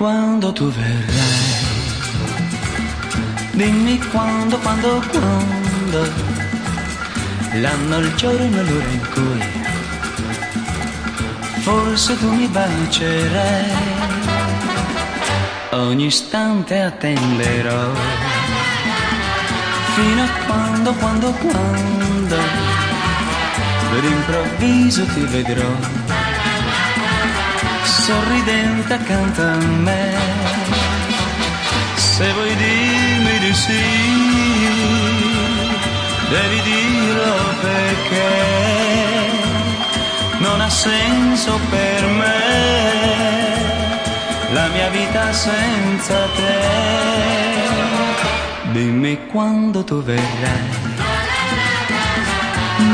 quando tu verrai. Dimmi quando, quando, quando. L'anno, il giorno, l'ora in cui forse tu mi bacerai. Ogni istante attenderò. Fino a quando, quando, quando. Per improvviso ti vedrò sorridente accanto a me. Se vuoi dirmi di sì, devi dirlo perché non ha senso per me la mia vita senza te. Dimmi quando tu verrai.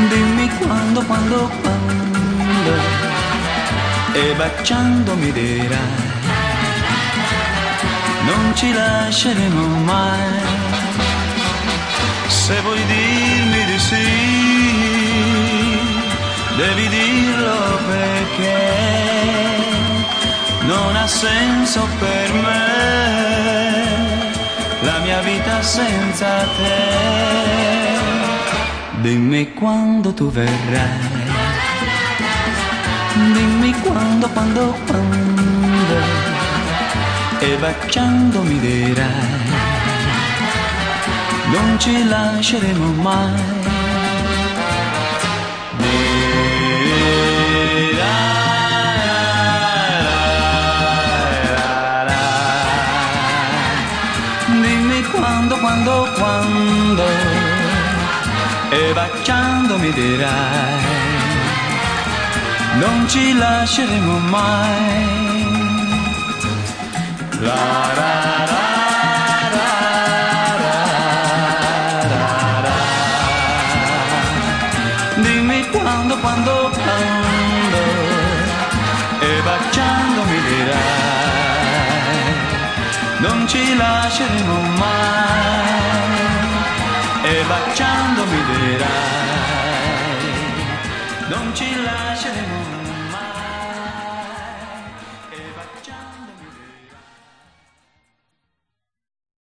Dimmi quando, quando, quando e baciandomi dirai non ci lasceremo mai. Se vuoi dirmi di sì devi dirlo perché non ha senso per me la mia vita senza te. Dimmi quando tu verrai Dimmi quando, quando, quando. E baciandomi dirai Non ci lasceremo mai Dimmi quando, quando, quando. E baciandomi dirai non ci lasceremo mai. La, ra ra ra ra ra. Dimmi quando, quando, quando, e baciando mi dirai, non ci lasceremo mai, e baciando mi dirai, non ci lasceremo mai.